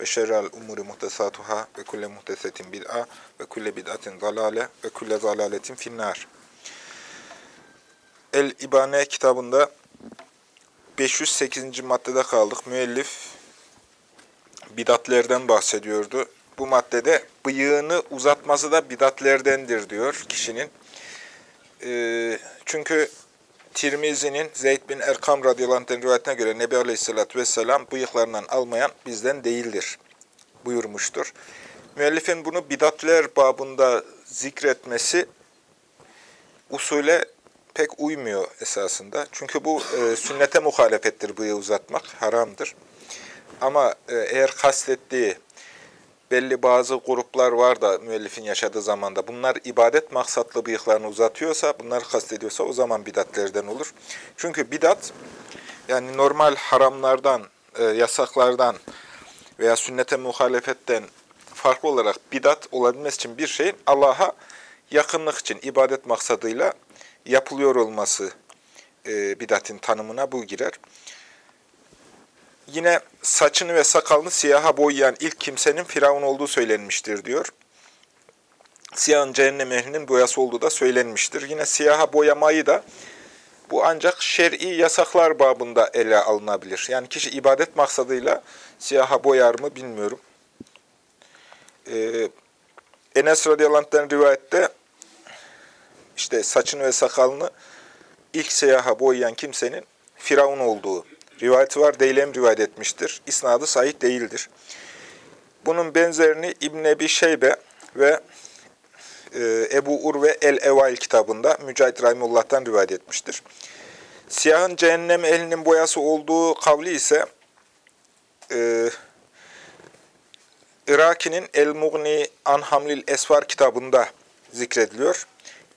ve şerrel umuri muhtesatuhâ ve kulle muhtesetin bid'a ve kulle bid'atin zalale ve kulle zalaletin finnâr. El-İbane kitabında 508. maddede kaldık. Müellif bidatlerden bahsediyordu. Bu maddede bıyığını uzatması da bidatlerdendir diyor kişinin. Ee, çünkü Tirmizi'nin Zeyd bin Erkam radıyallahu rivayetine göre Nebi Aleyhisselatü Vesselam bıyıklarından almayan bizden değildir buyurmuştur. Müellifin bunu bidatler babında zikretmesi usule pek uymuyor esasında. Çünkü bu e, sünnete muhalefettir bıyığı uzatmak, haramdır. Ama e, eğer kastettiği belli bazı gruplar var da müellifin yaşadığı zamanda bunlar ibadet maksatlı bıyıklarını uzatıyorsa, bunları kastediyorsa o zaman bidatlerden olur. Çünkü bidat yani normal haramlardan, e, yasaklardan veya sünnete muhalefetten farklı olarak bidat olabilmesi için bir şeyin Allah'a yakınlık için ibadet maksadıyla yapılıyor olması e, bidatin tanımına bu girer. Yine saçını ve sakalını siyaha boyayan ilk kimsenin Firavun olduğu söylenmiştir diyor. Siyahın cehennem ehlinin boyası olduğu da söylenmiştir. Yine siyaha boyamayı da bu ancak şer'i yasaklar babında ele alınabilir. Yani kişi ibadet maksadıyla siyaha boyar mı bilmiyorum. Ee, Enes radıyallahu rivayette işte saçını ve sakalını ilk siyaha boyayan kimsenin Firavun olduğu rivayeti var. Deylem rivayet etmiştir. İsnadı sahih değildir. Bunun benzerini İbn Ebi Şeybe ve e, Ebu Urve el-Evail kitabında Mücahit Rahimullah'tan rivayet etmiştir. Siyahın cehennem elinin boyası olduğu kavli ise e, Iraki'nin El-Mughni Anhamlil Esvar kitabında zikrediliyor.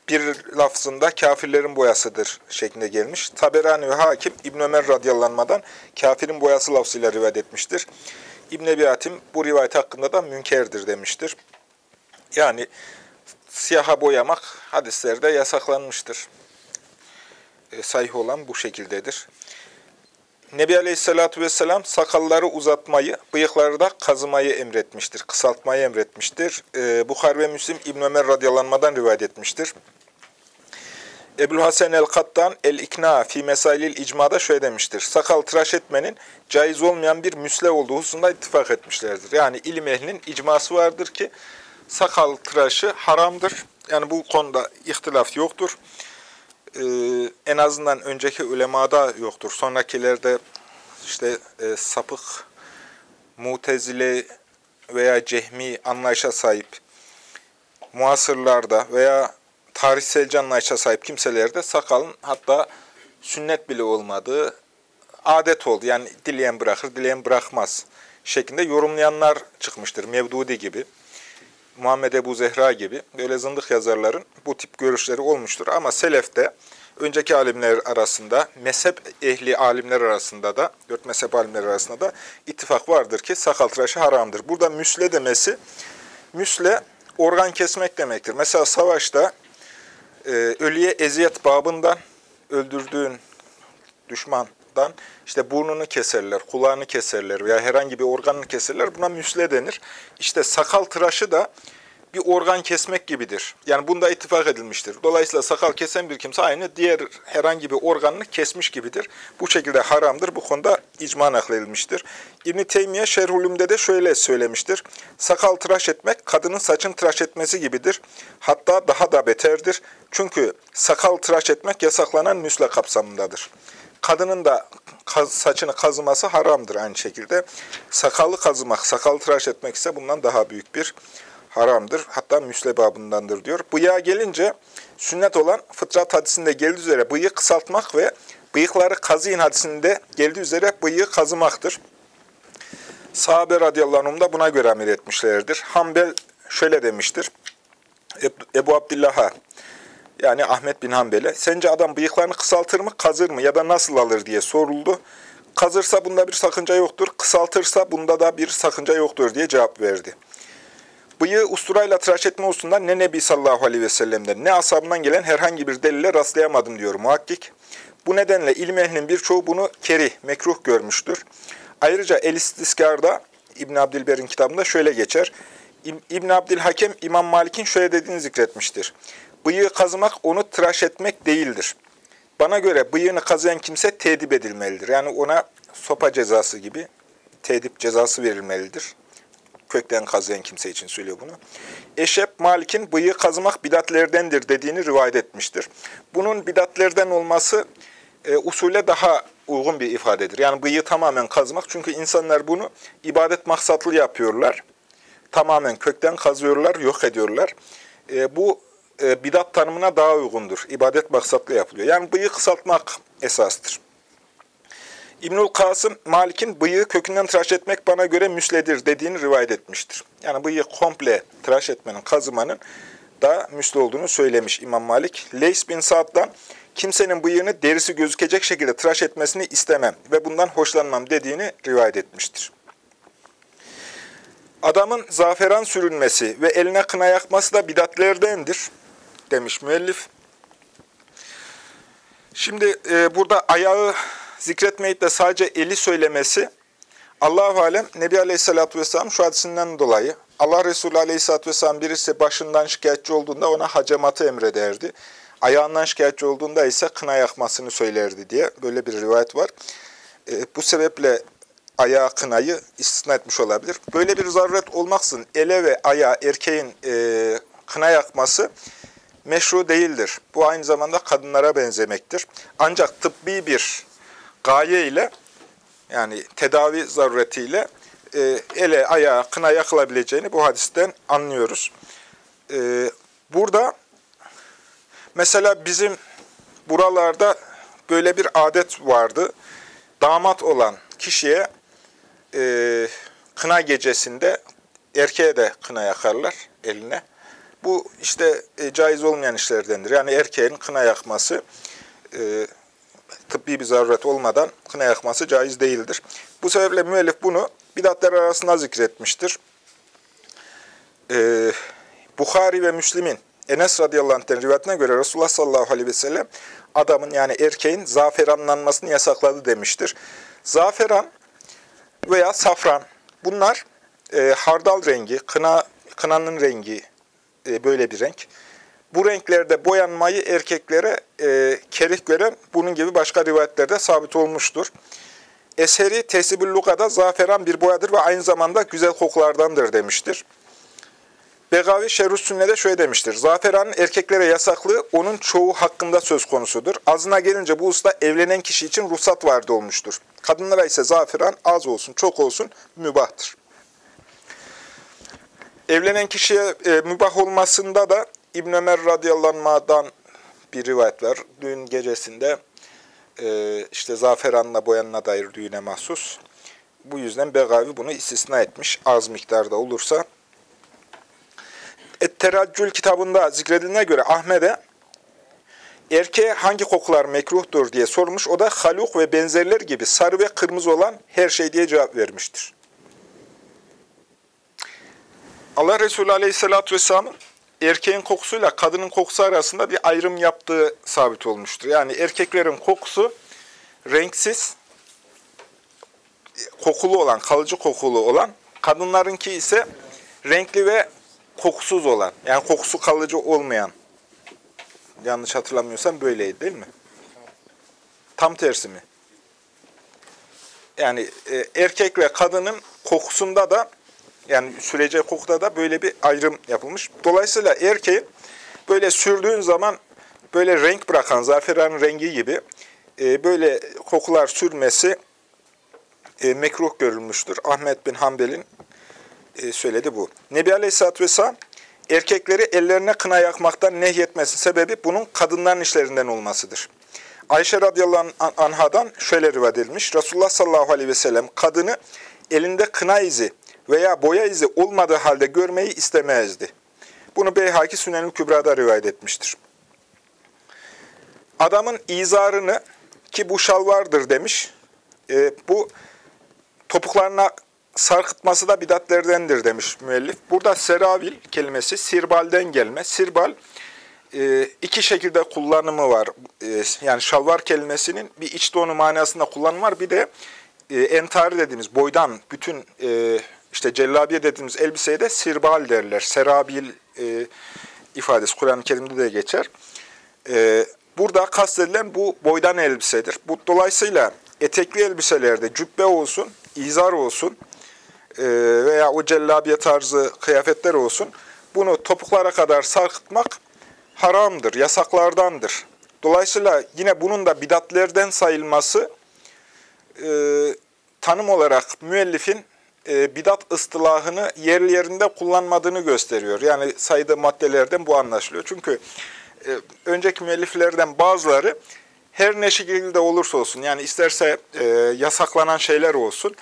Bir lafzında kafirlerin boyasıdır şeklinde gelmiş. Taberani ve Hakim İbn Ömer radıyallanmadan kafirin boyası lafzıyla rivayet etmiştir. İbn Ebi Hatim bu rivayet hakkında da münkerdir demiştir. Yani siyaha boyamak hadislerde yasaklanmıştır. E, sahih olan bu şekildedir. Nebi Aleyhisselatü Vesselam sakalları uzatmayı, bıyıkları da kazımayı emretmiştir, kısaltmayı emretmiştir. E, Bukhar ve Müslim İbn Ömer radyalanmadan rivayet etmiştir. Ebu'l Hasan el-Kattan el-İkna fi mesailil icmada şöyle demiştir. Sakal tıraş etmenin caiz olmayan bir müsle olduğu hususunda ittifak etmişlerdir. Yani ilim ehlinin icması vardır ki sakal tıraşı haramdır. Yani bu konuda ihtilaf yoktur. Ee, en azından önceki ulemada yoktur. Sonrakilerde işte e, sapık, mutezile veya cehmi anlayışa sahip muasırlarda veya tarihsel anlayışa sahip kimselerde sakalın hatta sünnet bile olmadığı adet oldu. Yani dileyen bırakır, dileyen bırakmaz şeklinde yorumlayanlar çıkmıştır. Mevdudi gibi. Muhammed Ebu Zehra gibi böyle zındık yazarların bu tip görüşleri olmuştur. Ama Selef'te önceki alimler arasında, mezhep ehli alimler arasında da, dört mezhep alimler arasında da ittifak vardır ki sakal tıraşı haramdır. Burada müsle demesi, müsle organ kesmek demektir. Mesela savaşta e, ölüye eziyet babından, öldürdüğün düşmandan işte burnunu keserler, kulağını keserler veya herhangi bir organını keserler. Buna müsle denir. İşte sakal tıraşı da bir organ kesmek gibidir. Yani bunda ittifak edilmiştir. Dolayısıyla sakal kesen bir kimse aynı diğer herhangi bir organını kesmiş gibidir. Bu şekilde haramdır. Bu konuda icma nakledilmiştir. İbn-i Teymiye Şerhulüm'de de şöyle söylemiştir. Sakal tıraş etmek kadının saçın tıraş etmesi gibidir. Hatta daha da beterdir. Çünkü sakal tıraş etmek yasaklanan müsle kapsamındadır. Kadının da saçını kazıması haramdır aynı şekilde. Sakalı kazımak, sakal tıraş etmek ise bundan daha büyük bir haramdır. Hatta müslebabındandır diyor. Bıyığa gelince sünnet olan fıtrat hadisinde geldiği üzere bıyığı kısaltmak ve bıyıkları kazıyın hadisinde geldiği üzere bıyığı kazımaktır. Sahabe radıyallahu da buna göre amir etmişlerdir. Hanbel şöyle demiştir. Ebu Abdillah'a yani Ahmet bin Hanbel'e sence adam bıyıklarını kısaltır mı, kazır mı ya da nasıl alır diye soruldu. Kazırsa bunda bir sakınca yoktur, kısaltırsa bunda da bir sakınca yoktur diye cevap verdi. Bıyığı usturayla tıraş etme hususunda ne Nebi sallallahu aleyhi ve sellem'den ne ashabından gelen herhangi bir delile rastlayamadım diyor muhakkik. Bu nedenle ilim ehlinin birçoğu bunu keri, mekruh görmüştür. Ayrıca El-İstiskar'da İbn Abdilber'in kitabında şöyle geçer. İbn Abdülhakem İmam Malik'in şöyle dediğini zikretmiştir. Bıyığı kazımak onu tıraş etmek değildir. Bana göre bıyığını kazıyan kimse tedip edilmelidir. Yani ona sopa cezası gibi tedip cezası verilmelidir. Kökten kazıyan kimse için söylüyor bunu. Eşep Malik'in bıyığı kazımak bidatlerdendir dediğini rivayet etmiştir. Bunun bidatlerden olması e, usule daha uygun bir ifadedir. Yani bıyığı tamamen kazmak. Çünkü insanlar bunu ibadet maksatlı yapıyorlar. Tamamen kökten kazıyorlar, yok ediyorlar. E, bu e, bidat tanımına daha uygundur. İbadet maksatlı yapılıyor. Yani bıyığı kısaltmak esastır. İbnül Kasım, Malik'in bıyığı kökünden tıraş etmek bana göre müsledir dediğini rivayet etmiştir. Yani bıyığı komple tıraş etmenin, kazımanın da müsle olduğunu söylemiş İmam Malik. Leys bin Sa'd'dan kimsenin bıyığını derisi gözükecek şekilde tıraş etmesini istemem ve bundan hoşlanmam dediğini rivayet etmiştir. Adamın zaferan sürünmesi ve eline kına yakması da bidatlerdendir demiş müellif. Şimdi e, burada ayağı zikretmeyip de sadece eli söylemesi Allah-u Alem Nebi Aleyhisselatü Vesselam şu hadisinden dolayı Allah Resulü Aleyhisselatü Vesselam birisi başından şikayetçi olduğunda ona hacamatı emrederdi. Ayağından şikayetçi olduğunda ise kına yakmasını söylerdi diye böyle bir rivayet var. E, bu sebeple ayağı kınayı istisna etmiş olabilir. Böyle bir zaruret olmaksın ele ve ayağı erkeğin e, kına yakması meşru değildir. Bu aynı zamanda kadınlara benzemektir. Ancak tıbbi bir gaye ile yani tedavi zaruretiyle e, ele, ayağa, kına yakılabileceğini bu hadisten anlıyoruz. E, burada mesela bizim buralarda böyle bir adet vardı. Damat olan kişiye e, kına gecesinde erkeğe de kına yakarlar eline. Bu işte e, caiz olmayan işlerdendir. Yani erkeğin kına yakması e, tıbbi bir zaruret olmadan kına yakması caiz değildir. Bu sebeple müellif bunu bidatlar arasında zikretmiştir. Ee, Bukhari ve Müslim'in Enes radıyallahu anh'ten rivayetine göre Resulullah sallallahu aleyhi ve sellem adamın yani erkeğin zaferanlanmasını yasakladı demiştir. Zaferan veya safran bunlar e, hardal rengi, kına, kınanın rengi e, böyle bir renk. Bu renklerde boyanmayı erkeklere e, kerih gören bunun gibi başka rivayetlerde sabit olmuştur. Eseri tesibül lugada zaferan bir boyadır ve aynı zamanda güzel kokulardandır demiştir. Begavi Şerhus Sünne'de şöyle demiştir. Zaferanın erkeklere yasaklığı onun çoğu hakkında söz konusudur. Azına gelince bu usta evlenen kişi için ruhsat vardı olmuştur. Kadınlara ise zaferan az olsun, çok olsun mübahtır. Evlenen kişiye e, mübah olmasında da İbn Ömer radıyallahu anh'dan bir rivayet var. Düğün gecesinde e, işte zaferanla boyanına dair düğüne mahsus. Bu yüzden Begavi bunu istisna etmiş. Az miktarda olursa. Et-Teraccül kitabında zikredildiğine göre Ahmet'e erkeğe hangi kokular mekruhtur diye sormuş. O da haluk ve benzerler gibi sarı ve kırmızı olan her şey diye cevap vermiştir. Allah Resulü Aleyhisselatü Vesselam'ın erkeğin kokusuyla kadının kokusu arasında bir ayrım yaptığı sabit olmuştur. Yani erkeklerin kokusu renksiz, kokulu olan, kalıcı kokulu olan, kadınlarınki ise renkli ve kokusuz olan, yani kokusu kalıcı olmayan. Yanlış hatırlamıyorsam böyleydi değil mi? Tam tersi mi? Yani e, erkek ve kadının kokusunda da yani sürece kokuda da böyle bir ayrım yapılmış. Dolayısıyla erkeğin böyle sürdüğün zaman böyle renk bırakan zaferanın rengi gibi e, böyle kokular sürmesi e, mekruh görülmüştür. Ahmet bin Hanbel'in e, söyledi bu. Nebi Aleyhisselatü Vesselam erkekleri ellerine kına yakmaktan nehyetmesi sebebi bunun kadınların işlerinden olmasıdır. Ayşe radıyallahu anhadan şöyle rivayet edilmiş. Resulullah sallallahu aleyhi ve sellem kadını elinde kına izi veya boya izi olmadığı halde görmeyi istemezdi. Bunu Beyhaki Sünen-i Kübra'da rivayet etmiştir. Adamın izarını ki bu şalvardır demiş. E, bu topuklarına sarkıtması da bidatlerdendir demiş müellif. Burada seravil kelimesi sirbalden gelme. Sirbal e, iki şekilde kullanımı var. E, yani şalvar kelimesinin bir iç donu manasında kullanımı var. Bir de e, entari dediğimiz boydan bütün e, işte cellabiye dediğimiz elbiseye de sirbal derler. Serabil e, ifadesi Kur'an-ı Kerim'de de geçer. E, burada kastedilen bu boydan elbisedir. Bu dolayısıyla etekli elbiselerde cübbe olsun, izar olsun e, veya o cellabiye tarzı kıyafetler olsun bunu topuklara kadar sarkıtmak haramdır, yasaklardandır. Dolayısıyla yine bunun da bidatlerden sayılması e, tanım olarak müellifin e, bidat ıstılahını yerli yerinde kullanmadığını gösteriyor. Yani sayıda maddelerden bu anlaşılıyor. Çünkü e, önceki müelliflerden bazıları her ne şekilde olursa olsun, yani isterse e, yasaklanan şeyler olsun,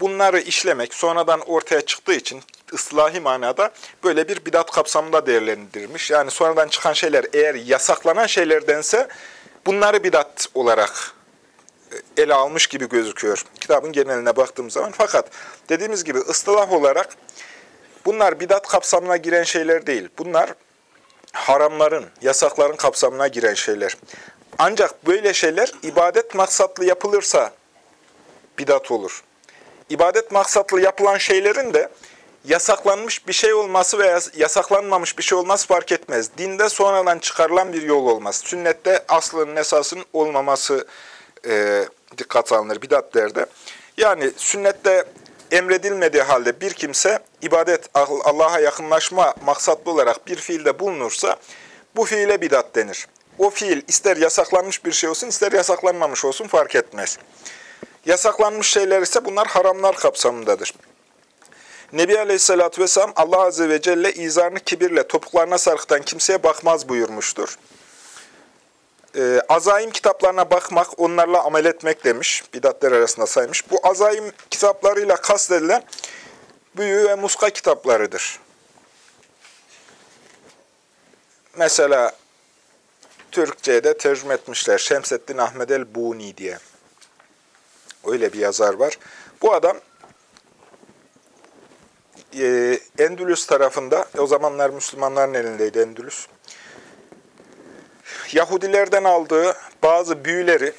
bunları işlemek sonradan ortaya çıktığı için ıslahi manada böyle bir bidat kapsamında değerlendirmiş. Yani sonradan çıkan şeyler eğer yasaklanan şeylerdense bunları bidat olarak ele almış gibi gözüküyor kitabın geneline baktığımız zaman. Fakat dediğimiz gibi ıslah olarak bunlar bidat kapsamına giren şeyler değil. Bunlar haramların, yasakların kapsamına giren şeyler. Ancak böyle şeyler ibadet maksatlı yapılırsa bidat olur. İbadet maksatlı yapılan şeylerin de yasaklanmış bir şey olması veya yasaklanmamış bir şey olması fark etmez. Dinde sonradan çıkarılan bir yol olmaz. Sünnette aslının esasının olmaması e, dikkat alınır bidatlerde. Yani sünnette emredilmediği halde bir kimse ibadet, Allah'a yakınlaşma maksatlı olarak bir fiilde bulunursa bu fiile bidat denir. O fiil ister yasaklanmış bir şey olsun ister yasaklanmamış olsun fark etmez. Yasaklanmış şeyler ise bunlar haramlar kapsamındadır. Nebi Aleyhisselatü Vesselam Allah Azze ve Celle izarını kibirle topuklarına sarkıtan kimseye bakmaz buyurmuştur. Ee, azaim kitaplarına bakmak, onlarla amel etmek demiş. Bidatler arasında saymış. Bu azaim kitaplarıyla kastedilen büyü ve muska kitaplarıdır. Mesela Türkçe'ye de tercüme etmişler. Şemseddin Ahmed el-Buni diye. Öyle bir yazar var. Bu adam e, Endülüs tarafında, o zamanlar Müslümanların elindeydi Endülüs. Yahudilerden aldığı bazı büyüleri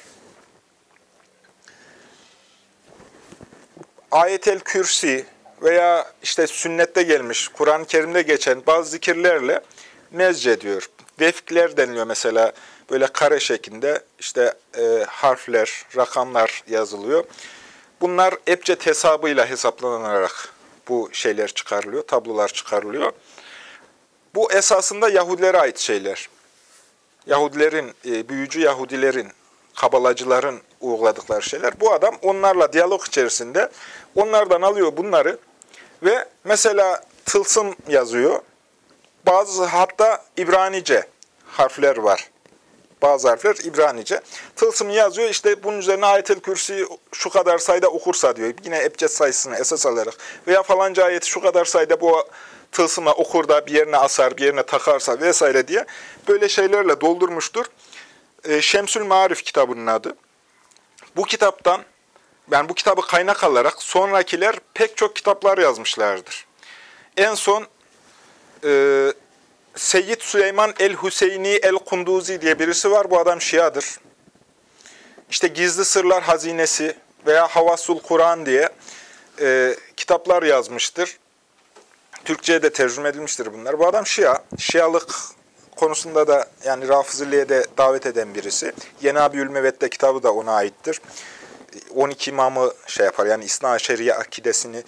Ayet-el Kürsi veya işte sünnette gelmiş, Kur'an-ı Kerim'de geçen bazı zikirlerle nezc diyor. Vefkler deniliyor mesela böyle kare şeklinde işte e, harfler, rakamlar yazılıyor. Bunlar ebced hesabıyla hesaplanarak bu şeyler çıkarılıyor, tablolar çıkarılıyor. Bu esasında Yahudilere ait şeyler. Yahudilerin, e, büyücü Yahudilerin, kabalacıların uyguladıkları şeyler. Bu adam onlarla diyalog içerisinde onlardan alıyor bunları ve mesela tılsım yazıyor. Bazı hatta İbranice harfler var. Bazı harfler İbranice. Tılsımı yazıyor. İşte bunun üzerine ayet-el kürsi şu kadar sayıda okursa diyor. Yine ebced sayısını esas alarak. Veya falanca ayeti şu kadar sayıda bu tılsıma okur da bir yerine asar, bir yerine takarsa vesaire diye böyle şeylerle doldurmuştur. E, Şemsül Marif kitabının adı. Bu kitaptan, yani bu kitabı kaynak alarak sonrakiler pek çok kitaplar yazmışlardır. En son e, Seyyid Süleyman el-Hüseyni el-Kunduzi diye birisi var. Bu adam Şia'dır. İşte Gizli Sırlar Hazinesi veya Havasul Kur'an diye e, kitaplar yazmıştır. Türkçe'ye de tercüme edilmiştir bunlar. Bu adam Şia. Şialık konusunda da yani Rafıziliğe de davet eden birisi. Yeni Abi Ülmevet'te kitabı da ona aittir. 12 imamı şey yapar yani İsna Şeria akidesini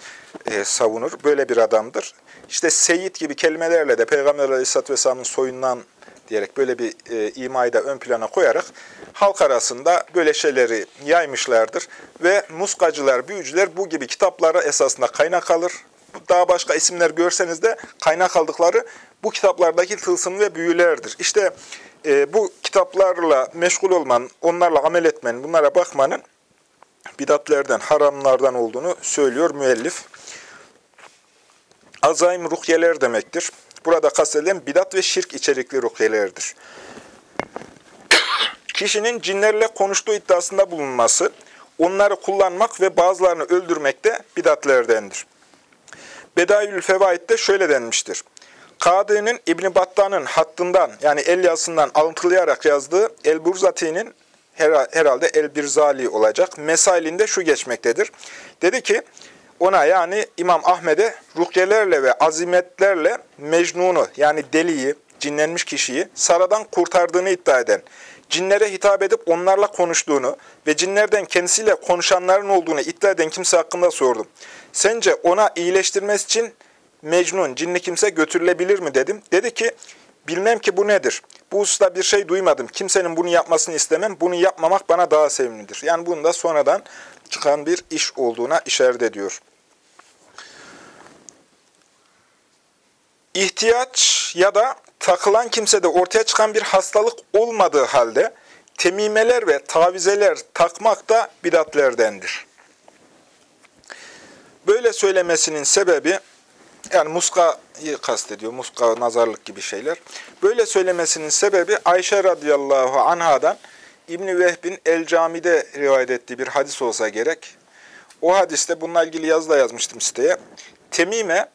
e, savunur. Böyle bir adamdır. İşte seyit gibi kelimelerle de Peygamber Aleyhisselatü Vesselam'ın soyundan diyerek böyle bir e, imayı da ön plana koyarak halk arasında böyle şeyleri yaymışlardır. Ve muskacılar, büyücüler bu gibi kitaplara esasında kaynak alır. Daha başka isimler görseniz de kaynak aldıkları bu kitaplardaki tılsım ve büyülerdir. İşte e, bu kitaplarla meşgul olman, onlarla amel etmenin, bunlara bakmanın bidatlerden, haramlardan olduğunu söylüyor müellif. Azaim ruhyeler demektir. Burada kastedilen bidat ve şirk içerikli ruhyelerdir. Kişinin cinlerle konuştuğu iddiasında bulunması, onları kullanmak ve bazılarını öldürmek de bidatlerdendir. Bedayül Fevaid'de şöyle denmiştir. Kadı'nın İbn Battan'ın hattından yani el yazısından alıntılayarak yazdığı El Burzati'nin herhalde El Birzali olacak. Mesailinde şu geçmektedir. Dedi ki ona yani İmam Ahmet'e ruhyelerle ve azimetlerle Mecnun'u yani deliyi, cinlenmiş kişiyi saradan kurtardığını iddia eden, cinlere hitap edip onlarla konuştuğunu ve cinlerden kendisiyle konuşanların olduğunu iddia eden kimse hakkında sordum. Sence ona iyileştirmesi için Mecnun, cinli kimse götürülebilir mi dedim. Dedi ki, bilmem ki bu nedir. Bu hususta bir şey duymadım. Kimsenin bunu yapmasını istemem. Bunu yapmamak bana daha sevimlidir. Yani bunda sonradan çıkan bir iş olduğuna işaret ediyor. İhtiyaç ya da takılan kimsede ortaya çıkan bir hastalık olmadığı halde temimeler ve tavizeler takmak da bidatlerdendir. Böyle söylemesinin sebebi, yani muskayı kastediyor, muska, nazarlık gibi şeyler. Böyle söylemesinin sebebi Ayşe radıyallahu anhadan İbni Vehb'in El Cami'de rivayet ettiği bir hadis olsa gerek. O hadiste bununla ilgili yazı da yazmıştım siteye. Temime,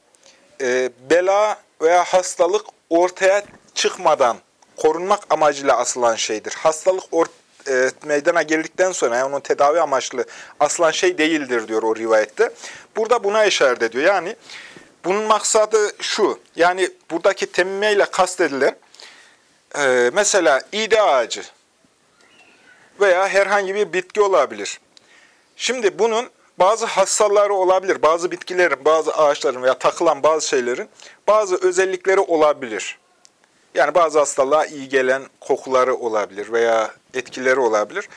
e, bela veya hastalık ortaya çıkmadan korunmak amacıyla asılan şeydir. Hastalık or e, meydana geldikten sonra yani onun tedavi amaçlı asılan şey değildir diyor o rivayette. Burada buna işaret ediyor. Yani bunun maksadı şu. Yani buradaki temmimeyle kastedilen e, mesela ide ağacı veya herhangi bir bitki olabilir. Şimdi bunun bazı hastaları olabilir. Bazı bitkilerin, bazı ağaçların veya takılan bazı şeylerin bazı özellikleri olabilir. Yani bazı hastalığa iyi gelen kokuları olabilir veya etkileri olabilir.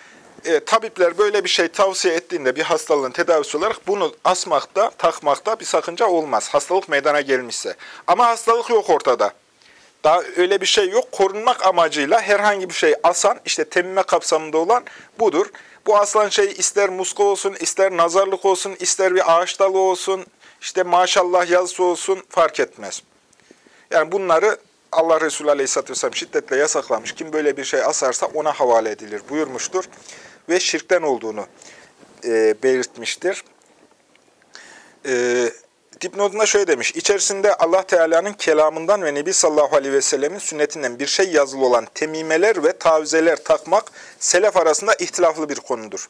E, tabipler böyle bir şey tavsiye ettiğinde bir hastalığın tedavisi olarak bunu asmakta, takmakta bir sakınca olmaz. Hastalık meydana gelmişse. Ama hastalık yok ortada. Daha öyle bir şey yok. Korunmak amacıyla herhangi bir şey asan, işte temmime kapsamında olan budur. Bu aslan şey ister muska olsun, ister nazarlık olsun, ister bir ağaç dalı olsun, işte maşallah yazısı olsun fark etmez. Yani bunları Allah Resulü Aleyhisselatü Vesselam şiddetle yasaklamış. Kim böyle bir şey asarsa ona havale edilir buyurmuştur. Ve şirkten olduğunu e, belirtmiştir. E, dipnotunda şöyle demiş. İçerisinde Allah Teala'nın kelamından ve Nebi sallallahu aleyhi ve sünnetinden bir şey yazılı olan temimeler ve tavizeler takmak selef arasında ihtilaflı bir konudur.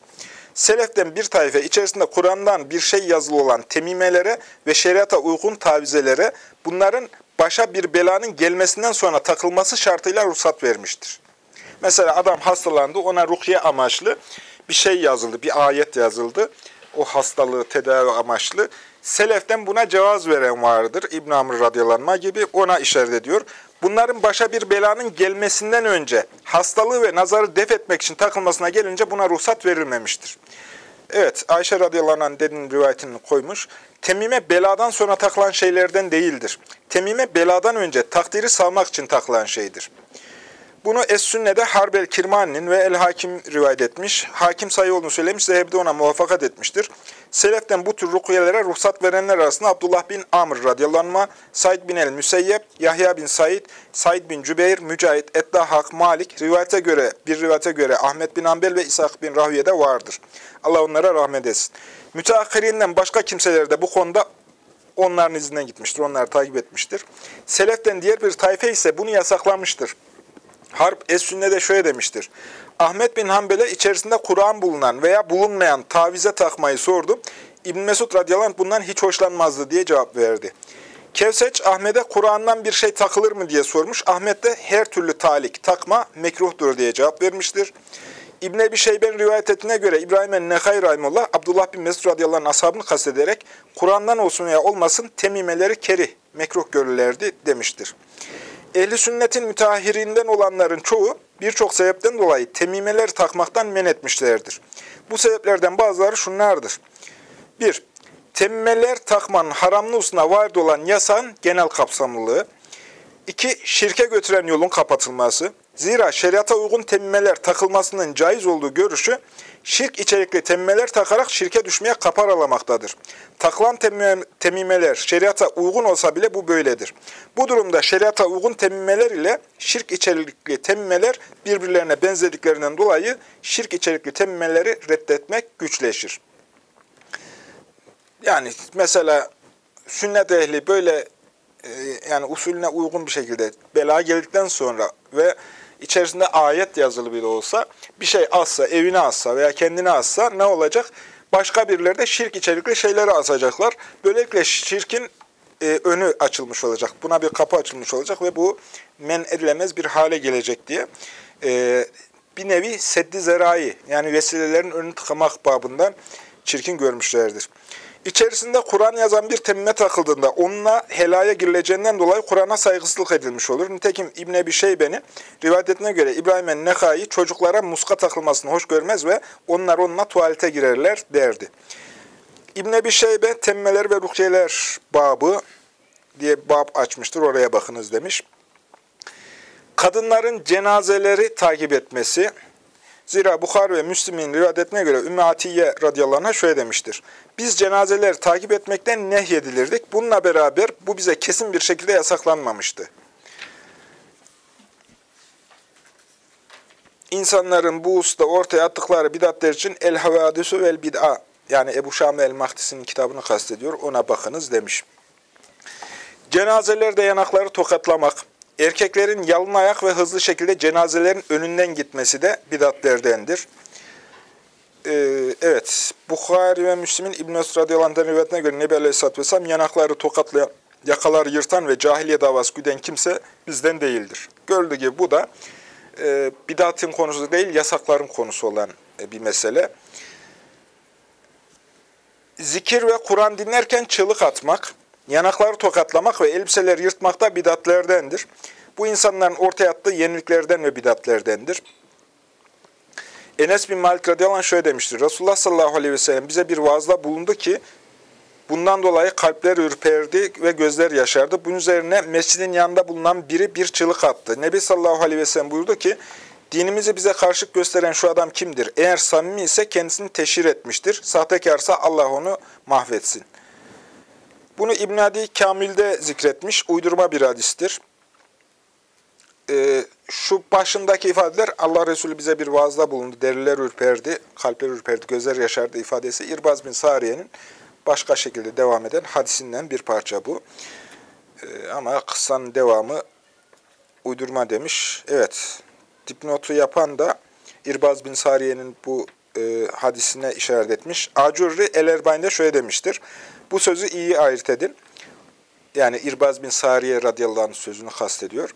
Seleften bir tayfe içerisinde Kur'an'dan bir şey yazılı olan temimelere ve şeriata uygun tavizelere bunların başa bir belanın gelmesinden sonra takılması şartıyla ruhsat vermiştir. Mesela adam hastalandı, ona rukiye amaçlı bir şey yazıldı, bir ayet yazıldı. O hastalığı tedavi amaçlı. Seleften buna cevaz veren vardır. İbn-i Amr radyalanma gibi ona işaret ediyor. Bunların başa bir belanın gelmesinden önce hastalığı ve nazarı def etmek için takılmasına gelince buna ruhsat verilmemiştir. Evet, Ayşe radıyallahu anh dediğin rivayetini koymuş. Temime beladan sonra takılan şeylerden değildir. Temime beladan önce takdiri salmak için takılan şeydir. Bunu Es-Sünne'de Harbel Kirmani'nin ve El-Hakim rivayet etmiş. Hakim sayı olduğunu söylemiş, Zehebi de ona muvaffakat etmiştir. Seleften bu tür rukuyelere ruhsat verenler arasında Abdullah bin Amr radıyallahu Said bin el-Müseyyep, Yahya bin Said, Said bin Cübeyr, Mücahit, Eddahak, Malik, rivayete göre, bir rivayete göre Ahmet bin Ambel ve İshak bin Rahüye'de vardır. Allah onlara rahmet etsin. Müteahhirinden başka kimseler de bu konuda onların izinden gitmiştir, onları takip etmiştir. Seleften diğer bir tayfe ise bunu yasaklamıştır. Harp Es-Sünne'de şöyle demiştir. Ahmet bin Hanbel'e içerisinde Kur'an bulunan veya bulunmayan tavize takmayı sordum. İbn Mesud radıyallahu bundan hiç hoşlanmazdı diye cevap verdi. Kevseç Ahmet'e Kur'an'dan bir şey takılır mı diye sormuş. Ahmet de her türlü talik, takma mekruhtur diye cevap vermiştir. İbn Ebi Şeyben rivayet ettiğine göre İbrahim el-Nekhay Rahimullah, Abdullah bin Mesud radıyallahu anh ashabını kastederek Kur'an'dan olsun veya olmasın temimeleri kerih, mekruh görürlerdi demiştir. Ehli sünnetin müteahhirinden olanların çoğu birçok sebepten dolayı temimeler takmaktan men etmişlerdir. Bu sebeplerden bazıları şunlardır. 1. Temmeler takmanın haramlı hususuna vardı olan yasan genel kapsamlılığı. 2. Şirke götüren yolun kapatılması. Zira şeriata uygun temmimeler takılmasının caiz olduğu görüşü, şirk içerikli temmimeler takarak şirke düşmeye kapar alamaktadır. Takılan temmimeler şeriata uygun olsa bile bu böyledir. Bu durumda şeriata uygun temmimeler ile şirk içerikli temmimeler birbirlerine benzediklerinden dolayı şirk içerikli temmimeleri reddetmek güçleşir. Yani mesela sünnet ehli böyle e, yani usulüne uygun bir şekilde bela geldikten sonra ve içerisinde ayet yazılı bile olsa bir şey azsa, evine azsa veya kendine azsa ne olacak? Başka birileri de şirk içerikli şeyleri asacaklar. Böylelikle şirkin e, önü açılmış olacak. Buna bir kapı açılmış olacak ve bu men edilemez bir hale gelecek diye. E, bir nevi seddi zerai yani vesilelerin önünü tıkamak babından çirkin görmüşlerdir. İçerisinde Kur'an yazan bir temmime takıldığında onunla helaya girileceğinden dolayı Kur'an'a saygısızlık edilmiş olur. Nitekim İbn Ebi Şeybe'nin rivayetine göre İbrahim el-Nekai çocuklara muska takılmasını hoş görmez ve onlar onunla tuvalete girerler derdi. İbn Ebi Şeybe temmeler ve rukiyeler babı diye bab açmıştır. Oraya bakınız demiş. Kadınların cenazeleri takip etmesi, Zira Bukhari ve Müslim'in rivayet etmeye göre Ümmü Atiye radıyallahu şöyle demiştir. Biz cenazeleri takip etmekten nehyedilirdik. Bununla beraber bu bize kesin bir şekilde yasaklanmamıştı. İnsanların bu usta ortaya attıkları bidatler için El Havadisu vel Bid'a yani Ebu Şami el-Mahdisi'nin kitabını kastediyor. Ona bakınız demiş. Cenazelerde yanakları tokatlamak, Erkeklerin yalın ayak ve hızlı şekilde cenazelerin önünden gitmesi de bidatlerdendir. Ee, evet, Bukhari ve Müslim'in İbn-i radıyallahu rivayetine göre Nebi Aleyhisselatü Vesselam yanakları tokatlayan, yakalar yırtan ve cahiliye davası güden kimse bizden değildir. Gördüğü gibi bu da e, bidatın konusu değil, yasakların konusu olan e, bir mesele. Zikir ve Kur'an dinlerken çığlık atmak, yanakları tokatlamak ve elbiseler yırtmak da bidatlerdendir. Bu insanların ortaya attığı yeniliklerden ve bidatlerdendir. Enes bin Malik radıyallahu şöyle demiştir. Resulullah sallallahu aleyhi ve sellem bize bir vaazda bulundu ki, bundan dolayı kalpler ürperdi ve gözler yaşardı. Bunun üzerine mescidin yanında bulunan biri bir çığlık attı. Nebi sallallahu aleyhi ve sellem buyurdu ki, dinimizi bize karşılık gösteren şu adam kimdir? Eğer samimi ise kendisini teşhir etmiştir. Sahtekarsa Allah onu mahvetsin. Bunu İbn Adi Kamil'de zikretmiş, uydurma bir hadistir. Ee, şu başındaki ifadeler Allah Resulü bize bir vaazda bulundu, deriler ürperdi, kalpler ürperdi, gözler yaşardı ifadesi İrbaz bin Sariye'nin başka şekilde devam eden hadisinden bir parça bu. Ee, ama kıssanın devamı uydurma demiş. Evet, dipnotu yapan da İrbaz bin Sariye'nin bu e, hadisine işaret etmiş. Acurri El-Erbain'de şöyle demiştir. Bu sözü iyi ayırt edin. Yani İrbaz bin Sariye radıyallahu anh sözünü kastediyor.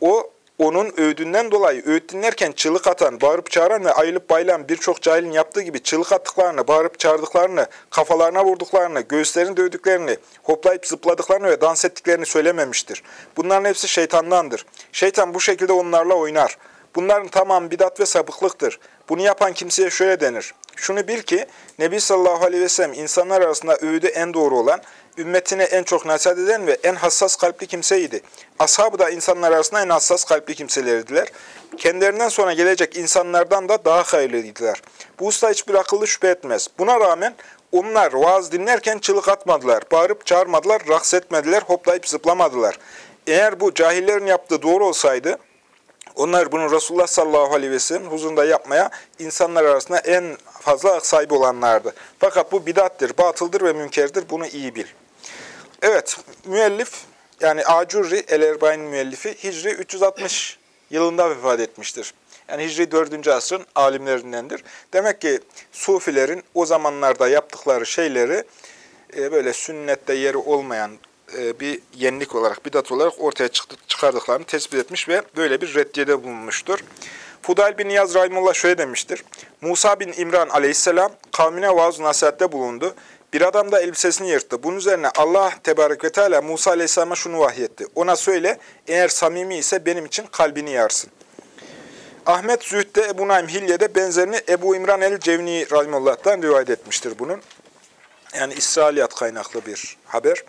O, onun öğüdünden dolayı öğüt dinlerken çığlık atan, bağırıp çağıran ve ayılıp bayılan birçok cahilin yaptığı gibi çığlık attıklarını, bağırıp çağırdıklarını, kafalarına vurduklarını, göğüslerini dövdüklerini, hoplayıp zıpladıklarını ve dans ettiklerini söylememiştir. Bunların hepsi şeytandandır. Şeytan bu şekilde onlarla oynar. Bunların tamamı bidat ve sapıklıktır. Bunu yapan kimseye şöyle denir. Şunu bil ki Nebi sallallahu aleyhi ve sellem insanlar arasında öğüdü en doğru olan, ümmetine en çok nasihat eden ve en hassas kalpli kimseydi. Ashabı da insanlar arasında en hassas kalpli kimselerdiler. Kendilerinden sonra gelecek insanlardan da daha hayırlıydılar. Bu usta hiçbir akıllı şüphe etmez. Buna rağmen onlar vaaz dinlerken çığlık atmadılar, bağırıp çağırmadılar, raks etmediler, hoplayıp zıplamadılar. Eğer bu cahillerin yaptığı doğru olsaydı, onlar bunu Resulullah sallallahu aleyhi ve sellem huzurunda yapmaya insanlar arasında en fazla hak sahibi olanlardı. Fakat bu bidattir, batıldır ve münkerdir. Bunu iyi bil. Evet, müellif yani Acurri El-Erbain müellifi Hicri 360 yılında vefat etmiştir. Yani Hicri 4. asrın alimlerindendir. Demek ki Sufilerin o zamanlarda yaptıkları şeyleri e, böyle sünnette yeri olmayan e, bir yenilik olarak, bidat olarak ortaya çıktı, çıkardıklarını tespit etmiş ve böyle bir reddiyede bulunmuştur. Fudayl bin Niyaz Rahimullah şöyle demiştir. Musa bin İmran aleyhisselam kavmine vaaz nasihatte bulundu. Bir adam da elbisesini yırttı. Bunun üzerine Allah Tebarek ve Teala Musa aleyhisselama şunu vahyetti. Ona söyle eğer samimi ise benim için kalbini yarsın. Ahmet Zühd'de Ebu Naim Hilye'de benzerini Ebu İmran el-Cevni Rahimullah'tan rivayet etmiştir bunun. Yani İsrailiyat kaynaklı bir haber.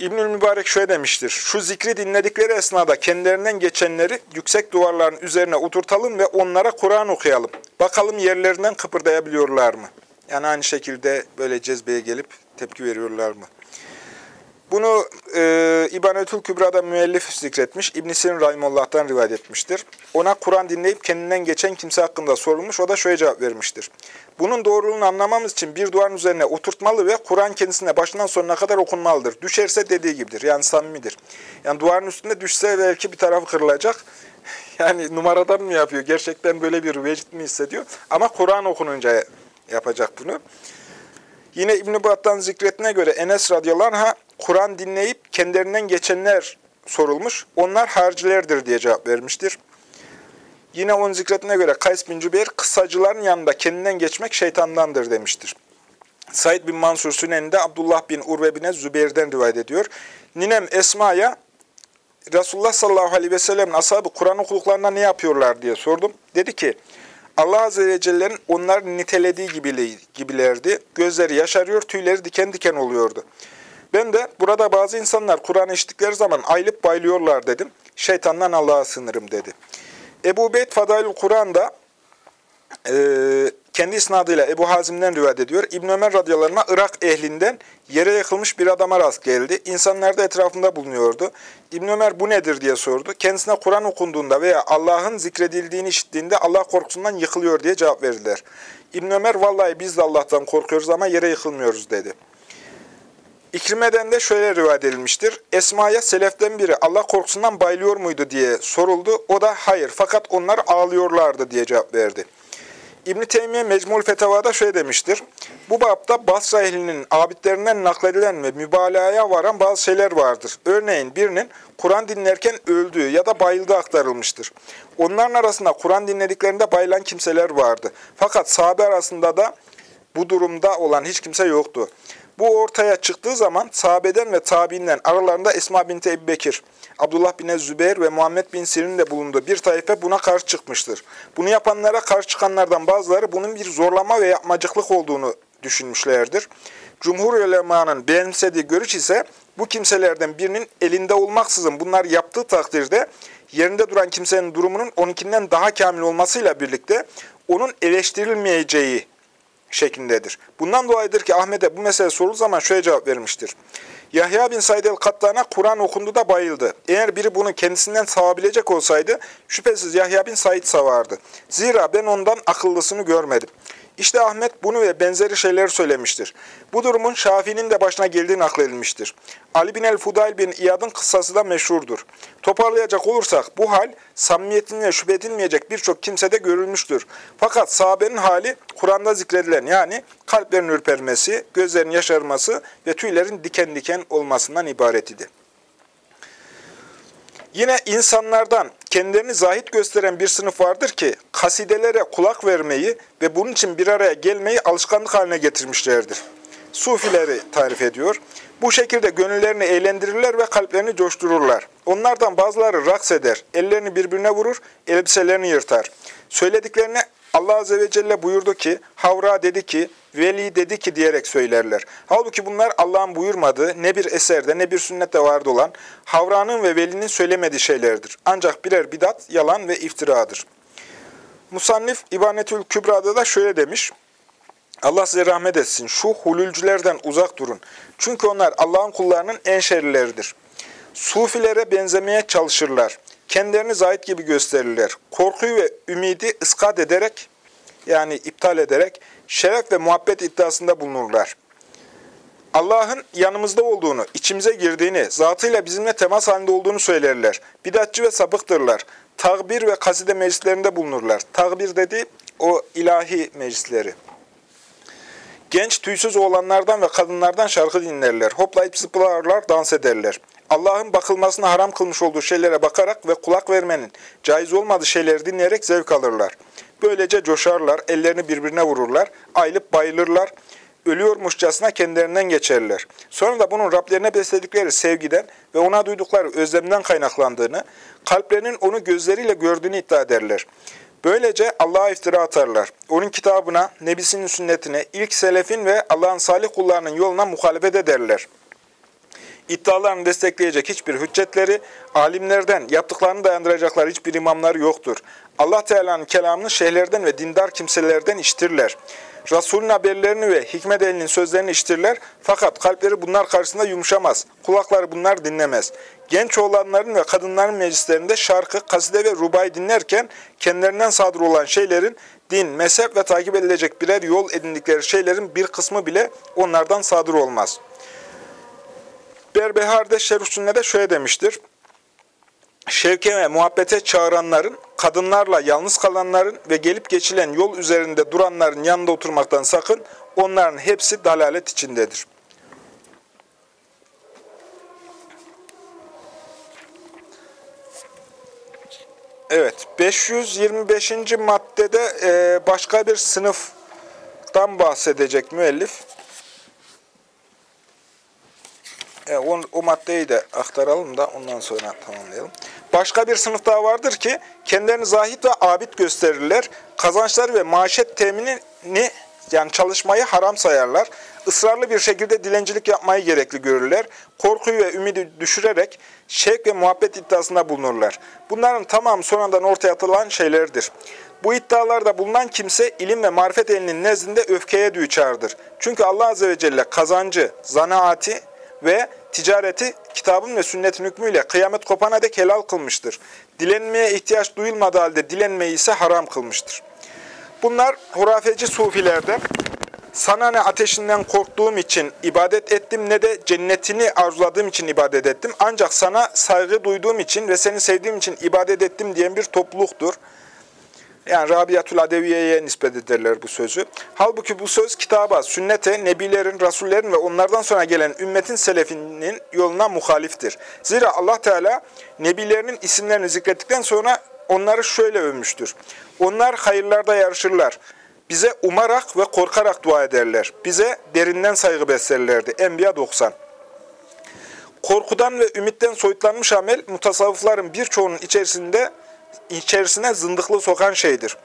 İbnül Mübarek şöyle demiştir. Şu zikri dinledikleri esnada kendilerinden geçenleri yüksek duvarların üzerine oturtalım ve onlara Kur'an okuyalım. Bakalım yerlerinden kıpırdayabiliyorlar mı? Yani aynı şekilde böyle cezbeye gelip tepki veriyorlar mı? Bunu e, İbanetül Kübra'da müellif zikretmiş. İbn-i Sirin Rahimullah'tan rivayet etmiştir. Ona Kur'an dinleyip kendinden geçen kimse hakkında sorulmuş. O da şöyle cevap vermiştir. Bunun doğruluğunu anlamamız için bir duvarın üzerine oturtmalı ve Kur'an kendisine başından sonuna kadar okunmalıdır. Düşerse dediği gibidir. Yani samimidir. Yani duvarın üstünde düşse belki bir tarafı kırılacak. Yani numaradan mı yapıyor? Gerçekten böyle bir vecid mi hissediyor? Ama Kur'an okununca yapacak bunu. Yine İbn-i zikretine göre Enes radıyallahu anh'a Kur'an dinleyip kendilerinden geçenler sorulmuş. Onlar harcilerdir diye cevap vermiştir. Yine onun zikretine göre Kays bin Cübeyr, kısacıların yanında kendinden geçmek şeytandandır demiştir. Said bin Mansur Sünen'de Abdullah bin Urve bin Zübeyir'den rivayet ediyor. Ninem Esma'ya Resulullah sallallahu aleyhi ve sellem'in ashabı Kur'an okuduklarında ne yapıyorlar diye sordum. Dedi ki, Allah Azze ve Celle'nin onları nitelediği gibilerdi. Gözleri yaşarıyor, tüyleri diken diken oluyordu. Ben de burada bazı insanlar Kur'an içtikleri zaman aylıp baylıyorlar dedim. Şeytandan Allah'a sınırım dedi. Ebu Beyt Fadailül Kur'an'da e, kendi isnadıyla Ebu Hazim'den rivayet ediyor. İbn Ömer radyalarına Irak ehlinden yere yakılmış bir adama rast geldi. İnsanlar da etrafında bulunuyordu. İbn Ömer bu nedir diye sordu. Kendisine Kur'an okunduğunda veya Allah'ın zikredildiğini işittiğinde Allah korkusundan yıkılıyor diye cevap verdiler. İbn Ömer vallahi biz de Allah'tan korkuyoruz ama yere yıkılmıyoruz dedi. İkrime'den de şöyle rivayet edilmiştir. Esma'ya seleften biri Allah korkusundan bayılıyor muydu diye soruldu. O da hayır fakat onlar ağlıyorlardı diye cevap verdi. İbn-i Teymiye Mecmul Fetava'da şöyle demiştir. Bu bapta Basra ehlinin abidlerinden nakledilen ve mübalağaya varan bazı şeyler vardır. Örneğin birinin Kur'an dinlerken öldüğü ya da bayıldığı aktarılmıştır. Onların arasında Kur'an dinlediklerinde bayılan kimseler vardı. Fakat sahabe arasında da bu durumda olan hiç kimse yoktu. Bu ortaya çıktığı zaman sahabeden ve tabiinden aralarında Esma binti Ebu Bekir, Abdullah bin Zübeyir ve Muhammed bin Sirin de bulunduğu bir tayfe buna karşı çıkmıştır. Bunu yapanlara karşı çıkanlardan bazıları bunun bir zorlama ve yapmacıklık olduğunu düşünmüşlerdir. Cumhur ulemanın benimsediği görüş ise bu kimselerden birinin elinde olmaksızın bunlar yaptığı takdirde yerinde duran kimsenin durumunun onunkinden daha kamil olmasıyla birlikte onun eleştirilmeyeceği şeklindedir. Bundan dolayıdır ki Ahmet'e bu mesele sorulduğu zaman şöyle cevap vermiştir. Yahya bin Said el-Kattan'a Kur'an okundu da bayıldı. Eğer biri bunu kendisinden savabilecek olsaydı şüphesiz Yahya bin Said savardı. Zira ben ondan akıllısını görmedim. İşte Ahmet bunu ve benzeri şeyler söylemiştir. Bu durumun Şafii'nin de başına geldiği nakledilmiştir. Ali bin el-Fudayl bin İyad'ın kıssası da meşhurdur. Toparlayacak olursak bu hal samimiyetinle şüphe edilmeyecek birçok kimsede görülmüştür. Fakat sahabenin hali Kur'an'da zikredilen yani kalplerin ürpermesi, gözlerin yaşarması ve tüylerin diken diken olmasından ibaret idi. Yine insanlardan kendilerini zahit gösteren bir sınıf vardır ki kasidelere kulak vermeyi ve bunun için bir araya gelmeyi alışkanlık haline getirmişlerdir. Sufileri tarif ediyor. Bu şekilde gönüllerini eğlendirirler ve kalplerini coştururlar. Onlardan bazıları raks eder, ellerini birbirine vurur, elbiselerini yırtar. Söylediklerini Allah Azze ve Celle buyurdu ki, Havra dedi ki, Veli dedi ki diyerek söylerler. Halbuki bunlar Allah'ın buyurmadığı ne bir eserde ne bir sünnette vardı olan Havra'nın ve Veli'nin söylemediği şeylerdir. Ancak birer bidat, yalan ve iftiradır. Musannif İbanetül Kübra'da da şöyle demiş. Allah size rahmet etsin. Şu hulülcülerden uzak durun. Çünkü onlar Allah'ın kullarının en şerlileridir. Sufilere benzemeye çalışırlar. Kendilerini zahit gibi gösterirler. Korkuyu ve ümidi ıskat ederek, yani iptal ederek, şeref ve muhabbet iddiasında bulunurlar. Allah'ın yanımızda olduğunu, içimize girdiğini, zatıyla bizimle temas halinde olduğunu söylerler. Bidatçı ve sapıktırlar. Tagbir ve kaside meclislerinde bulunurlar. Tagbir dedi o ilahi meclisleri. Genç tüysüz oğlanlardan ve kadınlardan şarkı dinlerler. Hoplayıp zıplarlar, dans ederler. Allah'ın bakılmasını haram kılmış olduğu şeylere bakarak ve kulak vermenin caiz olmadığı şeyleri dinleyerek zevk alırlar. Böylece coşarlar, ellerini birbirine vururlar, ayılıp bayılırlar, ölüyormuşçasına kendilerinden geçerler. Sonra da bunun Rablerine besledikleri sevgiden ve ona duydukları özlemden kaynaklandığını, kalplerinin onu gözleriyle gördüğünü iddia ederler. Böylece Allah'a iftira atarlar. Onun kitabına, Nebisinin sünnetine, ilk selefin ve Allah'ın salih kullarının yoluna muhalefet ederler. İddialarını destekleyecek hiçbir hüccetleri, alimlerden yaptıklarını dayandıracaklar hiçbir imamları yoktur. Allah Teala'nın kelamını şeyhlerden ve dindar kimselerden iştirler. Resulün haberlerini ve hikmet elinin sözlerini iştirler. Fakat kalpleri bunlar karşısında yumuşamaz. Kulakları bunlar dinlemez. Genç oğlanların ve kadınların meclislerinde şarkı, kaside ve rubay dinlerken kendilerinden sadır olan şeylerin din, mezhep ve takip edilecek birer yol edindikleri şeylerin bir kısmı bile onlardan sadır olmaz. Berbehar'de Şerif de şöyle demiştir. Şevke ve muhabbete çağıranların, kadınlarla yalnız kalanların ve gelip geçilen yol üzerinde duranların yanında oturmaktan sakın, onların hepsi dalalet içindedir. Evet, 525. maddede e, başka bir sınıftan bahsedecek müellif. E, o, maddeyi de aktaralım da ondan sonra tamamlayalım. Başka bir sınıf daha vardır ki kendilerini zahit ve abid gösterirler. Kazançları ve maaşet teminini yani çalışmayı haram sayarlar. Israrlı bir şekilde dilencilik yapmayı gerekli görürler. Korkuyu ve ümidi düşürerek şevk ve muhabbet iddiasında bulunurlar. Bunların tamamı sonradan ortaya atılan şeylerdir. Bu iddialarda bulunan kimse ilim ve marifet elinin nezdinde öfkeye düçardır. Çünkü Allah Azze ve Celle kazancı, zanaati ve ticareti kitabın ve sünnetin hükmüyle kıyamet kopana dek helal kılmıştır. Dilenmeye ihtiyaç duyulmadığı halde dilenmeyi ise haram kılmıştır. Bunlar hurafeci sufilerden sana ne ateşinden korktuğum için ibadet ettim ne de cennetini arzuladığım için ibadet ettim. Ancak sana saygı duyduğum için ve seni sevdiğim için ibadet ettim diyen bir topluluktur. Yani Rabiatül Adeviye'ye nispet ederler bu sözü. Halbuki bu söz kitaba, sünnete, nebilerin, rasullerin ve onlardan sonra gelen ümmetin selefinin yoluna muhaliftir. Zira Allah Teala nebilerinin isimlerini zikrettikten sonra onları şöyle övmüştür. Onlar hayırlarda yarışırlar. Bize umarak ve korkarak dua ederler. Bize derinden saygı beslerlerdi. Enbiya 90 Korkudan ve ümitten soyutlanmış amel, mutasavvıfların birçoğunun içerisinde içerisine zındıklığı sokan şeydir.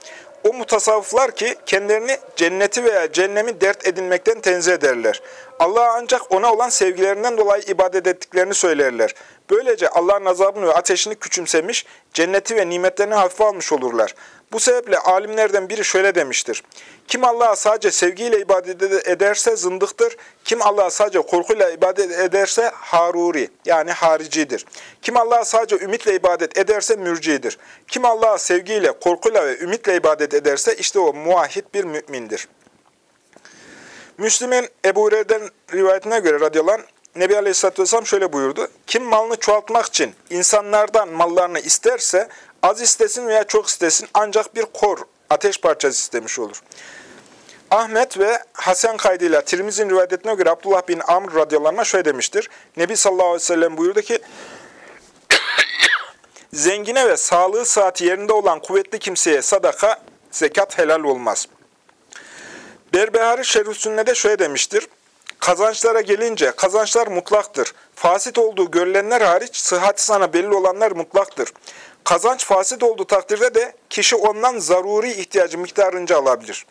O mutasavvıflar ki kendilerini cenneti veya cennemi dert edinmekten tenzih ederler. Allah'a ancak ona olan sevgilerinden dolayı ibadet ettiklerini söylerler. Böylece Allah'ın azabını ve ateşini küçümsemiş, cenneti ve nimetlerini hafife almış olurlar. Bu sebeple alimlerden biri şöyle demiştir. Kim Allah'a sadece sevgiyle ibadet ederse zındıktır. Kim Allah'a sadece korkuyla ibadet ederse haruri yani haricidir. Kim Allah'a sadece ümitle ibadet ederse mürcidir. Kim Allah'a sevgiyle, korkuyla ve ümitle ibadet ederse işte o muahhid bir mümindir. Müslüm'ün Ebu Hureyre'den rivayetine göre radıyallahu Nebi Aleyhisselatü Vesselam şöyle buyurdu. Kim malını çoğaltmak için insanlardan mallarını isterse az istesin veya çok istesin ancak bir kor, ateş parçası istemiş olur. Ahmet ve Hasan kaydıyla Tirmiz'in rivayetine göre Abdullah bin Amr radıyallahu şöyle demiştir. Nebi sallallahu aleyhi ve sellem buyurdu ki, Zengine ve sağlığı saati yerinde olan kuvvetli kimseye sadaka, zekat helal olmaz. Berbehari Şerhüsünne'de şöyle demiştir. Kazançlara gelince kazançlar mutlaktır. Fasit olduğu görülenler hariç sıhhati sana belli olanlar mutlaktır. Kazanç fasit olduğu takdirde de kişi ondan zaruri ihtiyacı miktarınca alabilir.